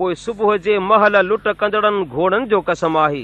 پوءِ صبح جي مهل لٽ ڪندڙن گهوڙن جو قسم آهي.